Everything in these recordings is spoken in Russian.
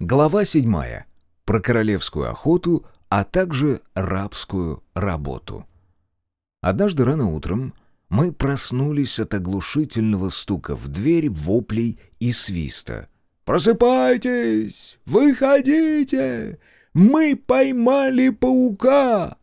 Глава седьмая. Про королевскую охоту, а также рабскую работу. Однажды рано утром мы проснулись от оглушительного стука в дверь, воплей и свиста. «Просыпайтесь! Выходите! Мы поймали паука!»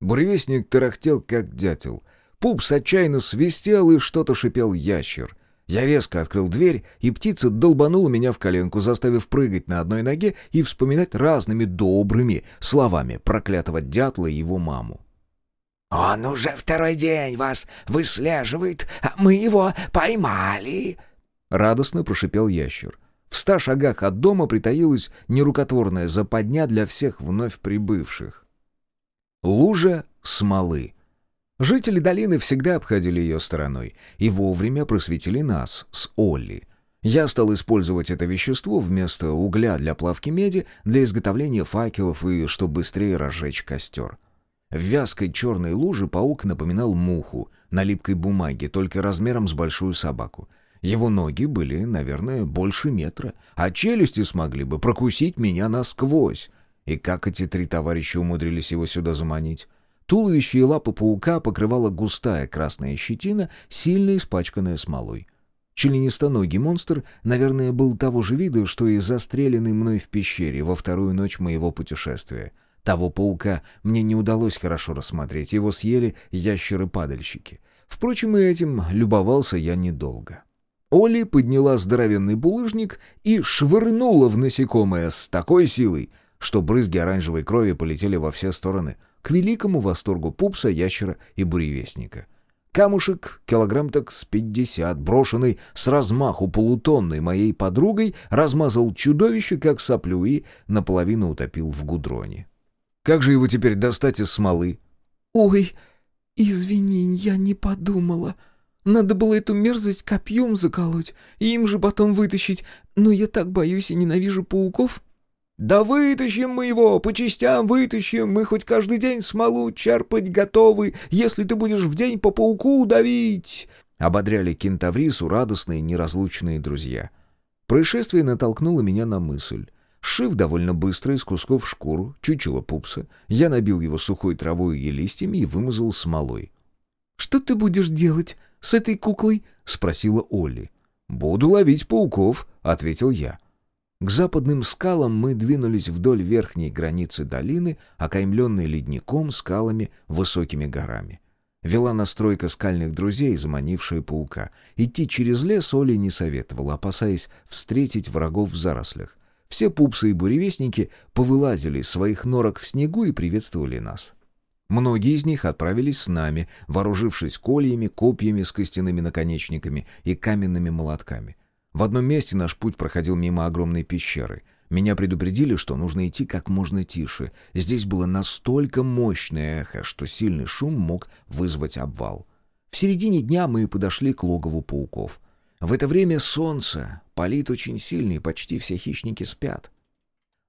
Буревестник тарахтел, как дятел. Пупс отчаянно свистел, и что-то шипел ящер. Я резко открыл дверь, и птица долбанула меня в коленку, заставив прыгать на одной ноге и вспоминать разными добрыми словами проклятого дятла и его маму. «Он уже второй день вас выслеживает, а мы его поймали!» Радостно прошипел ящер. В ста шагах от дома притаилась нерукотворная западня для всех вновь прибывших. Лужа смолы — Жители долины всегда обходили ее стороной и вовремя просветили нас с Олли. Я стал использовать это вещество вместо угля для плавки меди для изготовления факелов и чтобы быстрее разжечь костер. В вязкой черной луже паук напоминал муху на липкой бумаге, только размером с большую собаку. Его ноги были, наверное, больше метра, а челюсти смогли бы прокусить меня насквозь. И как эти три товарища умудрились его сюда заманить? Туловище и лапы паука покрывала густая красная щетина, сильно испачканная смолой. Членистоногий монстр, наверное, был того же вида, что и застреленный мной в пещере во вторую ночь моего путешествия. Того паука мне не удалось хорошо рассмотреть, его съели ящеры-падальщики. Впрочем, и этим любовался я недолго. Оли подняла здоровенный булыжник и швырнула в насекомое с такой силой, что брызги оранжевой крови полетели во все стороны — к великому восторгу пупса, ящера и буревестника. Камушек, килограмм так с пятьдесят, брошенный с размаху полутонной моей подругой, размазал чудовище, как соплю, и наполовину утопил в гудроне. «Как же его теперь достать из смолы?» «Ой, извини, я не подумала. Надо было эту мерзость копьем заколоть и им же потом вытащить, но я так боюсь и ненавижу пауков». «Да вытащим мы его, по частям вытащим, мы хоть каждый день смолу черпать готовы, если ты будешь в день по пауку давить!» Ободряли кентаврису радостные неразлучные друзья. Происшествие натолкнуло меня на мысль. Шив довольно быстро из кусков шкуру, чучело пупса, я набил его сухой травой и листьями и вымазал смолой. «Что ты будешь делать с этой куклой?» — спросила Олли. «Буду ловить пауков», — ответил я. К западным скалам мы двинулись вдоль верхней границы долины, окаймленной ледником, скалами, высокими горами. Вела настройка скальных друзей, заманившая паука. Идти через лес Оля не советовала, опасаясь встретить врагов в зарослях. Все пупсы и буревестники повылазили из своих норок в снегу и приветствовали нас. Многие из них отправились с нами, вооружившись кольями, копьями с костяными наконечниками и каменными молотками. В одном месте наш путь проходил мимо огромной пещеры. Меня предупредили, что нужно идти как можно тише. Здесь было настолько мощное эхо, что сильный шум мог вызвать обвал. В середине дня мы подошли к логову пауков. В это время солнце палит очень сильно, и почти все хищники спят.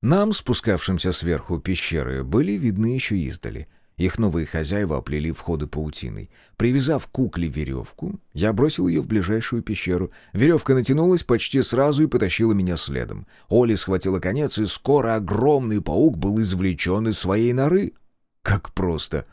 Нам, спускавшимся сверху пещеры, были видны еще издали — их новые хозяева оплели входы паутиной. Привязав кукле веревку, я бросил ее в ближайшую пещеру. Веревка натянулась почти сразу и потащила меня следом. Оля схватила конец, и скоро огромный паук был извлечен из своей норы. Как просто!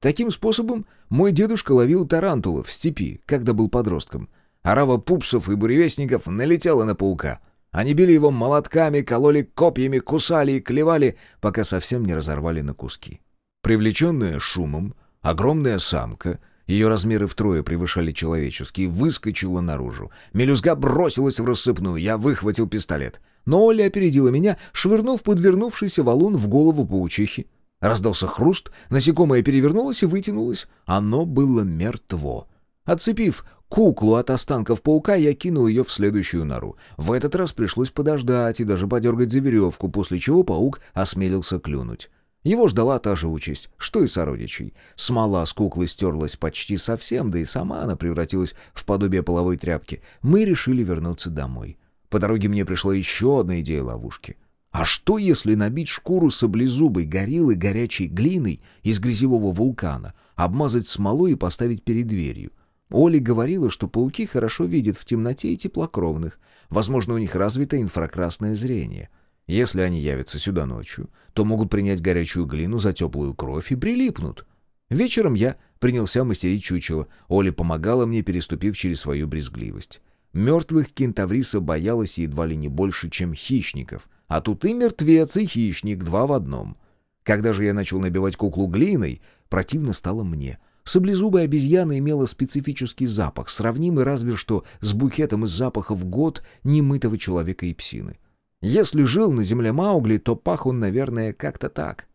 Таким способом мой дедушка ловил тарантулов в степи, когда был подростком. Арава пупсов и буревестников налетела на паука. Они били его молотками, кололи копьями, кусали и клевали, пока совсем не разорвали на куски. Привлеченная шумом, огромная самка, ее размеры втрое превышали человеческие, выскочила наружу. Мелюзга бросилась в рассыпную, я выхватил пистолет. Но Оля опередила меня, швырнув подвернувшийся валун в голову паучихи. Раздался хруст, насекомое перевернулось и вытянулось. Оно было мертво. Отцепив куклу от останков паука, я кинул ее в следующую нору. В этот раз пришлось подождать и даже подергать за веревку, после чего паук осмелился клюнуть. Его ждала та же участь, что и сородичей. Смола с куклы стерлась почти совсем, да и сама она превратилась в подобие половой тряпки. Мы решили вернуться домой. По дороге мне пришла еще одна идея ловушки. А что, если набить шкуру саблезубой гориллы горячей глиной из грязевого вулкана, обмазать смолой и поставить перед дверью? Оля говорила, что пауки хорошо видят в темноте и теплокровных. Возможно, у них развито инфракрасное зрение. Если они явятся сюда ночью, то могут принять горячую глину за теплую кровь и прилипнут. Вечером я принялся мастерить чучело. Оля помогала мне, переступив через свою брезгливость. Мертвых кентавриса боялась едва ли не больше, чем хищников. А тут и мертвец, и хищник, два в одном. Когда же я начал набивать куклу глиной, противно стало мне. Саблезубая обезьяна имела специфический запах, сравнимый разве что с букетом из запахов год немытого человека и псины. Если жил на земле Маугли, то пах он, наверное, как-то так.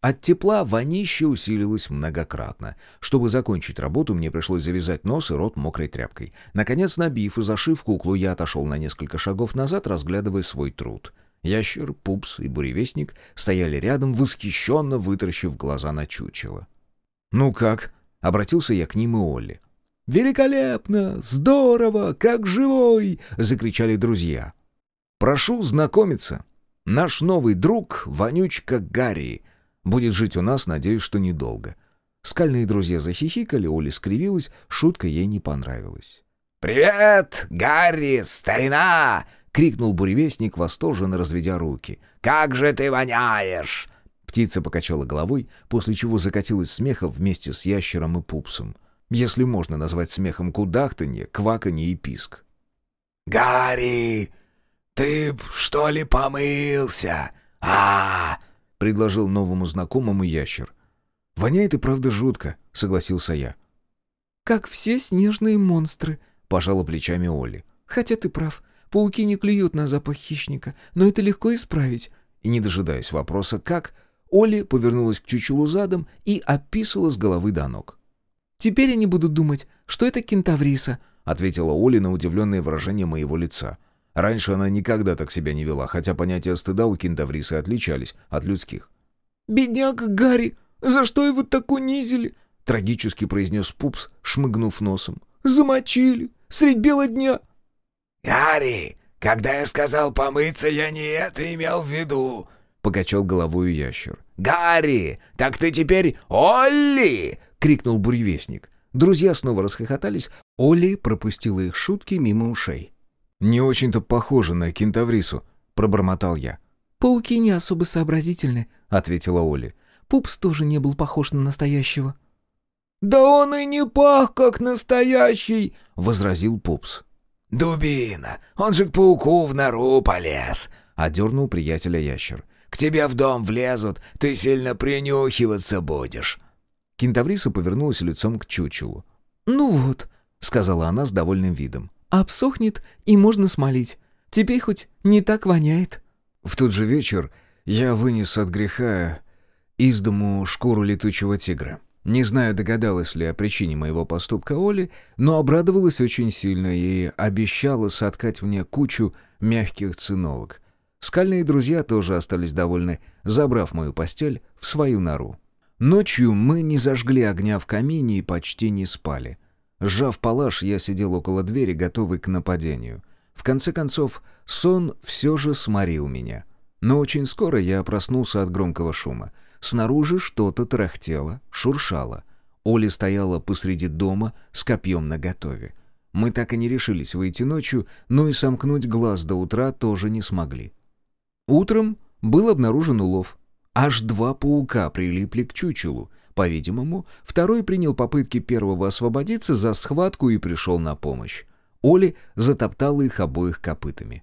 От тепла вонище усилилось многократно. Чтобы закончить работу, мне пришлось завязать нос и рот мокрой тряпкой. Наконец, набив и зашив куклу, я отошел на несколько шагов назад, разглядывая свой труд. Ящер, пупс и буревестник стояли рядом, восхищенно вытаращив глаза на чучело. «Ну как?» — обратился я к ним и Олли. «Великолепно! Здорово! Как живой!» — закричали друзья. «Прошу знакомиться. Наш новый друг, вонючка Гарри, будет жить у нас, надеюсь, что недолго». Скальные друзья захихикали, Оля скривилась, шутка ей не понравилась. «Привет, Гарри, старина!» — крикнул буревестник, восторженно разведя руки. «Как же ты воняешь!» Птица покачала головой, после чего закатилась смехом вместе с ящером и пупсом. Если можно назвать смехом кудахтанье, кваканье и писк. «Гарри, ты что ли помылся? а, -а, -а предложил новому знакомому ящер. «Воняет и правда жутко», — согласился я. «Как все снежные монстры», — пожала плечами Олли. «Хотя ты прав, пауки не клюют на запах хищника, но это легко исправить». И не дожидаясь вопроса «как», Олли повернулась к чучелу задом и описала с головы до ног. «Теперь они будут думать, что это кентавриса», — ответила Оля на удивленное выражение моего лица. Раньше она никогда так себя не вела, хотя понятия стыда у кентаврисы отличались от людских. «Бедняга Гарри, за что его так унизили?» — трагически произнес Пупс, шмыгнув носом. «Замочили! Средь бела дня!» «Гарри, когда я сказал помыться, я не это имел в виду!» — покачал головой ящер. «Гарри, так ты теперь Олли!» — крикнул буревестник. Друзья снова расхохотались. Олли пропустила их шутки мимо ушей. «Не очень-то похоже на кентаврису», — пробормотал я. «Пауки не особо сообразительны», — ответила Оля. «Пупс тоже не был похож на настоящего». «Да он и не пах, как настоящий», — возразил Пупс. «Дубина, он же к пауку в нору полез», — одернул приятеля ящер. «К тебе в дом влезут, ты сильно принюхиваться будешь». Кентавриса повернулась лицом к чучелу. «Ну вот», — сказала она с довольным видом. Обсохнет, и можно смолить. Теперь хоть не так воняет». В тот же вечер я вынес от греха из дому шкуру летучего тигра. Не знаю, догадалась ли о причине моего поступка Оли, но обрадовалась очень сильно и обещала соткать мне кучу мягких циновок. Скальные друзья тоже остались довольны, забрав мою постель в свою нору. Ночью мы не зажгли огня в камине и почти не спали. Сжав палаш, я сидел около двери, готовый к нападению. В конце концов, сон все же сморил меня. Но очень скоро я проснулся от громкого шума. Снаружи что-то трахтело, шуршало. Оля стояла посреди дома с копьем наготове. Мы так и не решились выйти ночью, но и сомкнуть глаз до утра тоже не смогли. Утром был обнаружен улов. Аж два паука прилипли к чучелу, по-видимому, второй принял попытки первого освободиться за схватку и пришел на помощь. Оли затоптала их обоих копытами.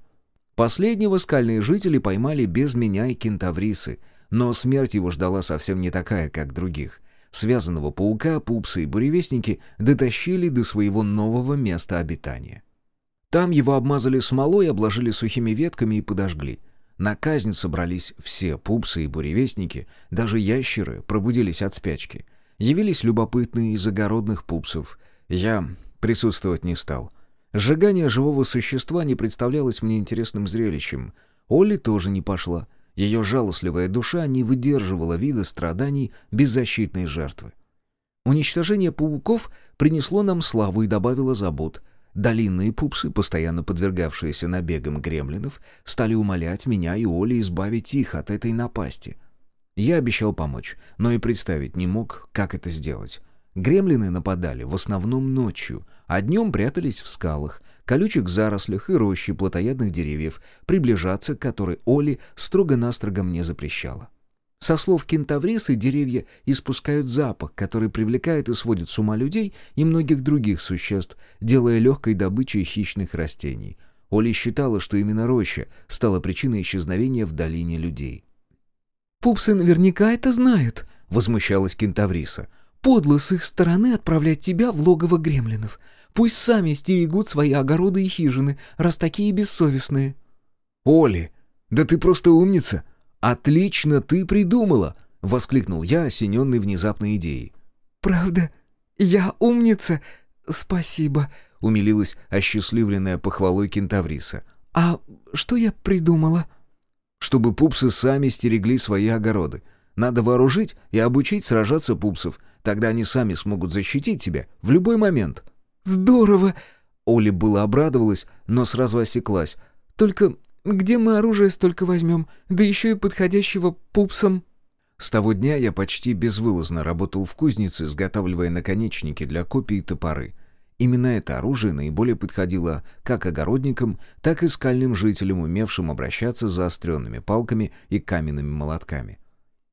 Последнего скальные жители поймали без меня и кентаврисы, но смерть его ждала совсем не такая, как других. Связанного паука, пупсы и буревестники дотащили до своего нового места обитания. Там его обмазали смолой, обложили сухими ветками и подожгли — на казнь собрались все пупсы и буревестники, даже ящеры пробудились от спячки. Явились любопытные из огородных пупсов. Я присутствовать не стал. Сжигание живого существа не представлялось мне интересным зрелищем. Олли тоже не пошла. Ее жалостливая душа не выдерживала вида страданий беззащитной жертвы. Уничтожение пауков принесло нам славу и добавило забот — Долинные пупсы, постоянно подвергавшиеся набегам гремлинов, стали умолять меня и Оли избавить их от этой напасти. Я обещал помочь, но и представить не мог, как это сделать. Гремлины нападали в основном ночью, а днем прятались в скалах. колючих зарослях и рощи плотоядных деревьев, приближаться к которой Оли строго-настрого мне запрещала. Со слов кентаврисы деревья испускают запах, который привлекает и сводит с ума людей и многих других существ, делая легкой добычей хищных растений. Оли считала, что именно роща стала причиной исчезновения в долине людей. «Пупсы наверняка это знают», — возмущалась кентавриса. «Подло с их стороны отправлять тебя в логово гремлинов. Пусть сами стерегут свои огороды и хижины, раз такие бессовестные». «Оли, да ты просто умница!» «Отлично ты придумала!» — воскликнул я, осененный внезапной идеей. «Правда? Я умница? Спасибо!» — умилилась осчастливленная похвалой кентавриса. «А что я придумала?» «Чтобы пупсы сами стерегли свои огороды. Надо вооружить и обучить сражаться пупсов. Тогда они сами смогут защитить тебя в любой момент». «Здорово!» Оля было обрадовалась, но сразу осеклась. «Только где мы оружие столько возьмем? Да еще и подходящего пупсом». С того дня я почти безвылазно работал в кузнице, изготавливая наконечники для копий и топоры. Именно это оружие наиболее подходило как огородникам, так и скальным жителям, умевшим обращаться с заостренными палками и каменными молотками.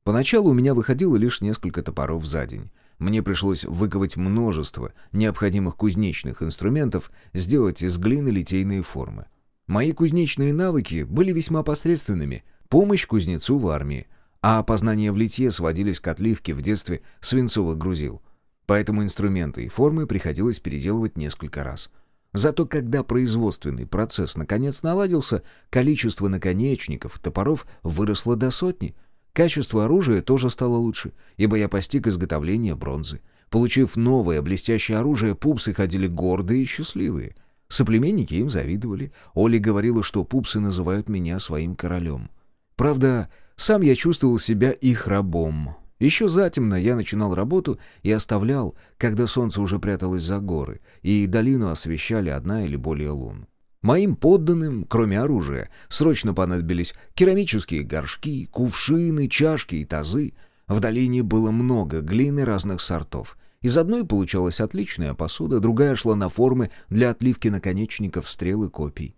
Поначалу у меня выходило лишь несколько топоров за день. Мне пришлось выковать множество необходимых кузнечных инструментов, сделать из глины литейные формы. Мои кузнечные навыки были весьма посредственными, помощь кузнецу в армии, а познания в литье сводились к отливке в детстве свинцовых грузил. Поэтому инструменты и формы приходилось переделывать несколько раз. Зато когда производственный процесс наконец наладился, количество наконечников и топоров выросло до сотни. Качество оружия тоже стало лучше, ибо я постиг изготовление бронзы. Получив новое блестящее оружие, пупсы ходили гордые и счастливые — Соплеменники им завидовали. Оля говорила, что пупсы называют меня своим королем. Правда, сам я чувствовал себя их рабом. Еще затемно я начинал работу и оставлял, когда солнце уже пряталось за горы, и долину освещали одна или более лун. Моим подданным, кроме оружия, срочно понадобились керамические горшки, кувшины, чашки и тазы. В долине было много глины разных сортов — из одной получалась отличная посуда, другая шла на формы для отливки наконечников стрел и копий.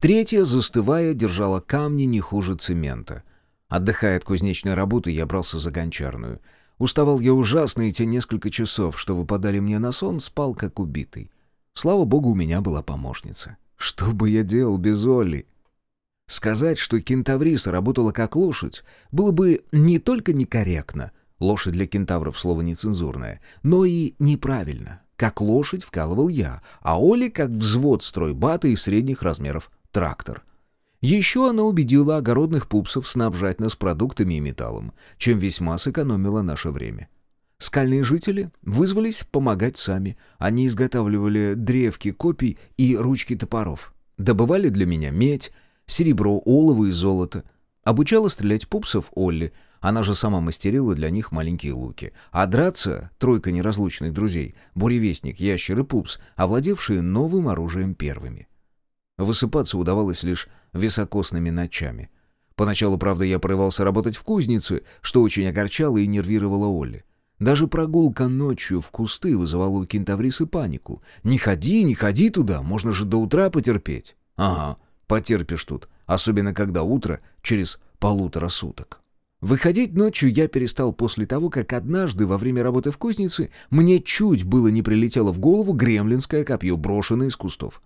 Третья, застывая, держала камни не хуже цемента. Отдыхая от кузнечной работы, я брался за гончарную. Уставал я ужасно, и те несколько часов, что выпадали мне на сон, спал как убитый. Слава богу, у меня была помощница. Что бы я делал без Олли? Сказать, что кентавриса работала как лошадь, было бы не только некорректно — Лошадь для кентавров слово нецензурное. Но и неправильно. Как лошадь вкалывал я, а Оли как взвод стройбата и средних размеров трактор. Еще она убедила огородных пупсов снабжать нас продуктами и металлом, чем весьма сэкономила наше время. Скальные жители вызвались помогать сами. Они изготавливали древки копий и ручки топоров. Добывали для меня медь, серебро, олово и золото. Обучала стрелять пупсов Олли — она же сама мастерила для них маленькие луки. А драться — тройка неразлучных друзей, буревестник, ящер и пупс, овладевшие новым оружием первыми. Высыпаться удавалось лишь високосными ночами. Поначалу, правда, я порывался работать в кузнице, что очень огорчало и нервировало Олли. Даже прогулка ночью в кусты вызывала у кентаврисы панику. «Не ходи, не ходи туда, можно же до утра потерпеть». «Ага, потерпишь тут, особенно когда утро через полутора суток». Выходить ночью я перестал после того, как однажды во время работы в кузнице мне чуть было не прилетело в голову гремлинское копье, брошенное из кустов.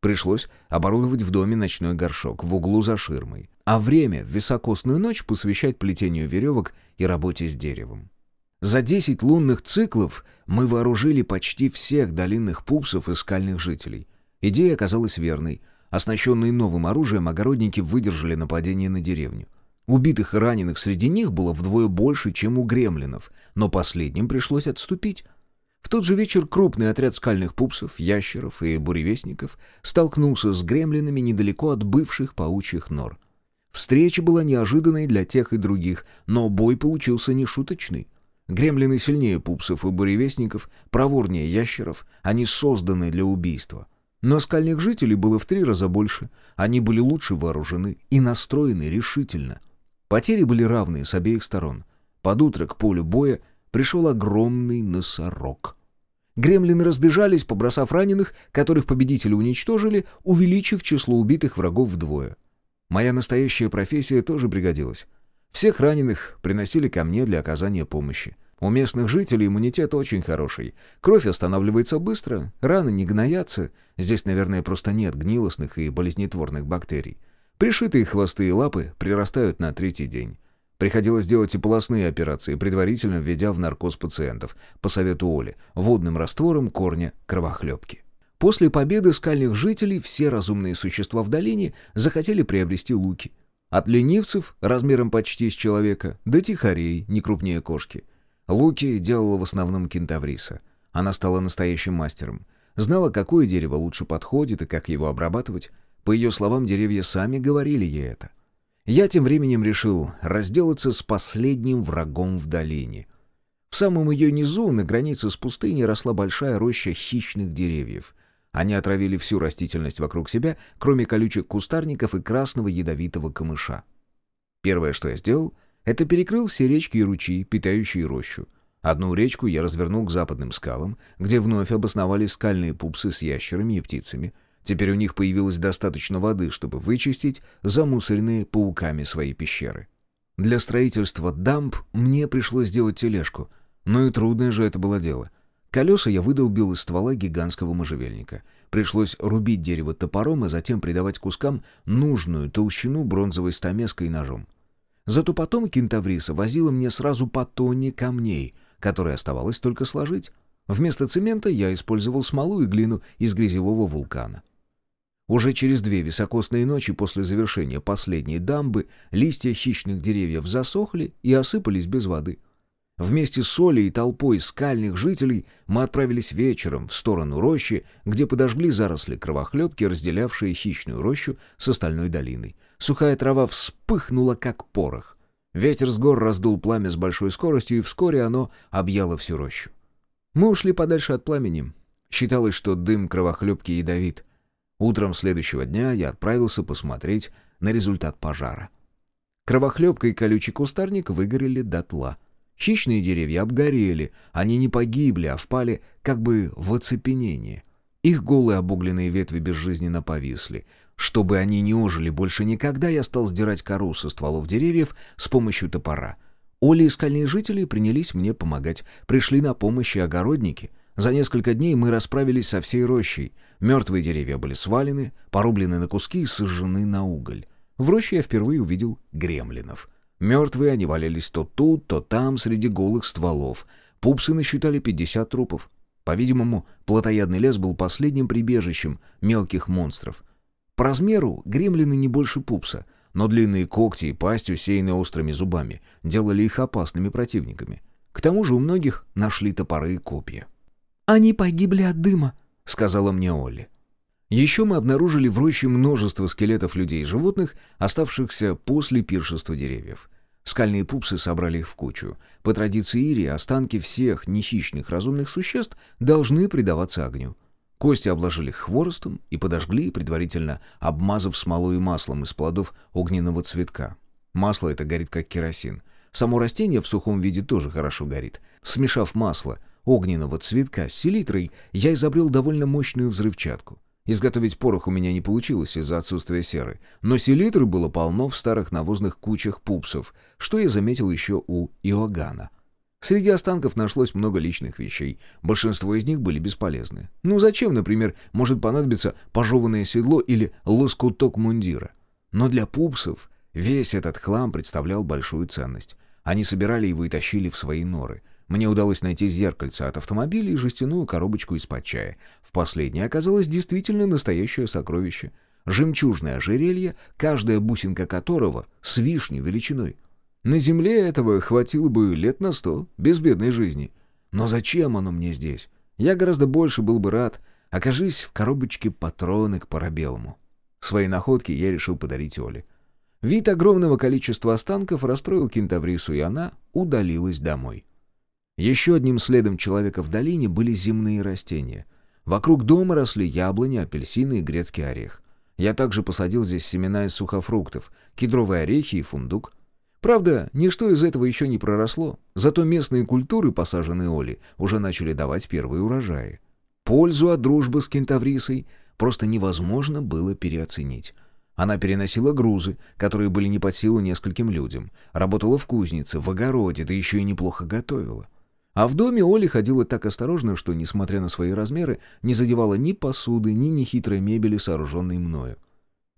Пришлось оборудовать в доме ночной горшок в углу за ширмой, а время в високосную ночь посвящать плетению веревок и работе с деревом. За десять лунных циклов мы вооружили почти всех долинных пупсов и скальных жителей. Идея оказалась верной. Оснащенные новым оружием, огородники выдержали нападение на деревню. Убитых и раненых среди них было вдвое больше, чем у гремлинов, но последним пришлось отступить. В тот же вечер крупный отряд скальных пупсов, ящеров и буревестников столкнулся с гремлинами недалеко от бывших паучьих нор. Встреча была неожиданной для тех и других, но бой получился нешуточный. Гремлины сильнее пупсов и буревестников, проворнее ящеров, они созданы для убийства. Но скальных жителей было в три раза больше, они были лучше вооружены и настроены решительно — Потери были равные с обеих сторон. Под утро к полю боя пришел огромный носорог. Гремлины разбежались, побросав раненых, которых победители уничтожили, увеличив число убитых врагов вдвое. Моя настоящая профессия тоже пригодилась. Всех раненых приносили ко мне для оказания помощи. У местных жителей иммунитет очень хороший. Кровь останавливается быстро, раны не гноятся. Здесь, наверное, просто нет гнилостных и болезнетворных бактерий. Пришитые хвосты и лапы прирастают на третий день. Приходилось делать и полостные операции, предварительно введя в наркоз пациентов, по совету Оли, водным раствором корня кровохлебки. После победы скальных жителей все разумные существа в долине захотели приобрести луки. От ленивцев, размером почти с человека, до тихарей, не крупнее кошки. Луки делала в основном кентавриса. Она стала настоящим мастером. Знала, какое дерево лучше подходит и как его обрабатывать. По ее словам, деревья сами говорили ей это. Я тем временем решил разделаться с последним врагом в долине. В самом ее низу, на границе с пустыней, росла большая роща хищных деревьев. Они отравили всю растительность вокруг себя, кроме колючих кустарников и красного ядовитого камыша. Первое, что я сделал, это перекрыл все речки и ручьи, питающие рощу. Одну речку я развернул к западным скалам, где вновь обосновались скальные пупсы с ящерами и птицами — Теперь у них появилось достаточно воды, чтобы вычистить замусоренные пауками свои пещеры. Для строительства дамб мне пришлось сделать тележку, но и трудное же это было дело. Колеса я выдолбил из ствола гигантского можжевельника. Пришлось рубить дерево топором, и затем придавать кускам нужную толщину бронзовой стамеской и ножом. Зато потом кентавриса возила мне сразу по тонне камней, которые оставалось только сложить. Вместо цемента я использовал смолу и глину из грязевого вулкана. Уже через две високосные ночи после завершения последней дамбы листья хищных деревьев засохли и осыпались без воды. Вместе с Солей и толпой скальных жителей мы отправились вечером в сторону рощи, где подожгли заросли кровохлебки, разделявшие хищную рощу с остальной долиной. Сухая трава вспыхнула, как порох. Ветер с гор раздул пламя с большой скоростью, и вскоре оно объяло всю рощу. Мы ушли подальше от пламени. Считалось, что дым кровохлебки ядовит — Утром следующего дня я отправился посмотреть на результат пожара. Кровохлебка и колючий кустарник выгорели дотла. Хищные деревья обгорели, они не погибли, а впали как бы в оцепенение. Их голые обугленные ветви безжизненно повисли. Чтобы они не ожили больше никогда, я стал сдирать кору со стволов деревьев с помощью топора. Оли и скальные жители принялись мне помогать. Пришли на помощь и огородники. За несколько дней мы расправились со всей рощей. Мертвые деревья были свалены, порублены на куски и сожжены на уголь. В роще я впервые увидел гремлинов. Мертвые они валялись то тут, то там, среди голых стволов. Пупсы насчитали 50 трупов. По-видимому, плотоядный лес был последним прибежищем мелких монстров. По размеру гремлины не больше пупса, но длинные когти и пасть, усеянные острыми зубами, делали их опасными противниками. К тому же у многих нашли топоры и копья. «Они погибли от дыма», — сказала мне Олли. Еще мы обнаружили в роще множество скелетов людей и животных, оставшихся после пиршества деревьев. Скальные пупсы собрали их в кучу. По традиции Ирии, останки всех нехищных разумных существ должны предаваться огню. Кости обложили хворостом и подожгли, предварительно обмазав смолой и маслом из плодов огненного цветка. Масло это горит как керосин. Само растение в сухом виде тоже хорошо горит. Смешав масло огненного цветка с селитрой, я изобрел довольно мощную взрывчатку. Изготовить порох у меня не получилось из-за отсутствия серы, но селитры было полно в старых навозных кучах пупсов, что я заметил еще у Иоганна. Среди останков нашлось много личных вещей. Большинство из них были бесполезны. Ну зачем, например, может понадобиться пожеванное седло или лоскуток мундира? Но для пупсов весь этот хлам представлял большую ценность. Они собирали его и тащили в свои норы. Мне удалось найти зеркальце от автомобиля и жестяную коробочку из-под чая. В последней оказалось действительно настоящее сокровище. Жемчужное ожерелье, каждая бусинка которого с вишней величиной. На земле этого хватило бы лет на сто, без бедной жизни. Но зачем оно мне здесь? Я гораздо больше был бы рад, окажись в коробочке патроны к парабеллуму. Свои находки я решил подарить Оле. Вид огромного количества останков расстроил кентаврису, и она удалилась домой. Еще одним следом человека в долине были земные растения. Вокруг дома росли яблони, апельсины и грецкий орех. Я также посадил здесь семена из сухофруктов, кедровые орехи и фундук. Правда, ничто из этого еще не проросло, зато местные культуры, посаженные Оли, уже начали давать первые урожаи. Пользу от дружбы с кентаврисой просто невозможно было переоценить. Она переносила грузы, которые были не под силу нескольким людям, работала в кузнице, в огороде, да еще и неплохо готовила. А в доме Оли ходила так осторожно, что, несмотря на свои размеры, не задевала ни посуды, ни нехитрой мебели, сооруженной мною.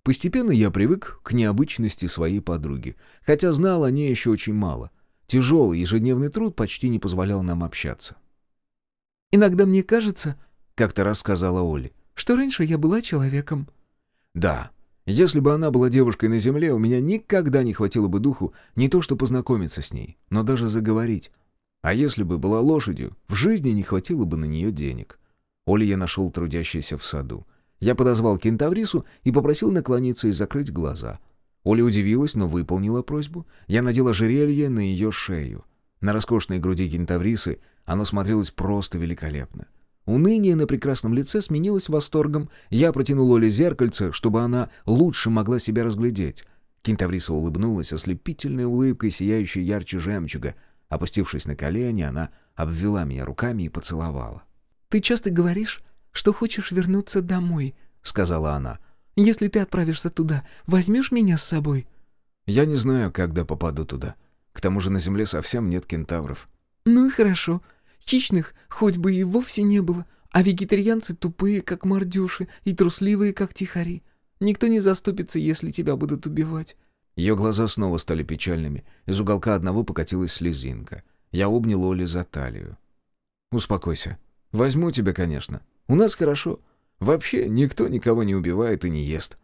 Постепенно я привык к необычности своей подруги, хотя знал о ней еще очень мало. Тяжелый ежедневный труд почти не позволял нам общаться. «Иногда мне кажется, — как-то рассказала Оли, — что раньше я была человеком». «Да, если бы она была девушкой на земле, у меня никогда не хватило бы духу не то что познакомиться с ней, но даже заговорить. А если бы была лошадью, в жизни не хватило бы на нее денег». Оли я нашел трудящейся в саду. Я подозвал кентаврису и попросил наклониться и закрыть глаза. Оля удивилась, но выполнила просьбу. Я надел ожерелье на ее шею. На роскошной груди кентаврисы оно смотрелось просто великолепно. Уныние на прекрасном лице сменилось восторгом. Я протянул Оле зеркальце, чтобы она лучше могла себя разглядеть. Кентавриса улыбнулась ослепительной улыбкой, сияющей ярче жемчуга. Опустившись на колени, она обвела меня руками и поцеловала. «Ты часто говоришь, что хочешь вернуться домой», — сказала она. «Если ты отправишься туда, возьмешь меня с собой?» «Я не знаю, когда попаду туда. К тому же на Земле совсем нет кентавров». «Ну и хорошо. Хищных хоть бы и вовсе не было, а вегетарианцы тупые, как мордюши, и трусливые, как тихари. Никто не заступится, если тебя будут убивать». Ее глаза снова стали печальными. Из уголка одного покатилась слезинка. Я обнял Оли за талию. «Успокойся. Возьму тебя, конечно. У нас хорошо. Вообще никто никого не убивает и не ест.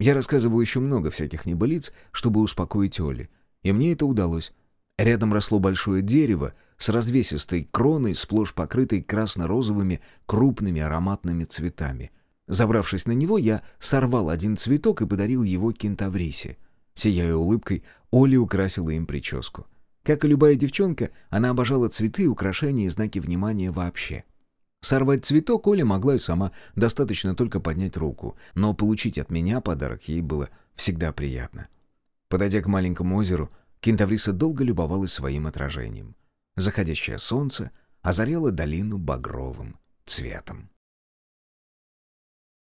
Я рассказывал еще много всяких небылиц, чтобы успокоить Оли. И мне это удалось. Рядом росло большое дерево с развесистой кроной, сплошь покрытой красно-розовыми крупными ароматными цветами. Забравшись на него, я сорвал один цветок и подарил его кентаврисе. Сияя улыбкой, Оля украсила им прическу. Как и любая девчонка, она обожала цветы, украшения и знаки внимания вообще. Сорвать цветок Оля могла и сама, достаточно только поднять руку, но получить от меня подарок ей было всегда приятно. Подойдя к маленькому озеру, кентавриса долго любовалась своим отражением. Заходящее солнце озаряло долину багровым цветом.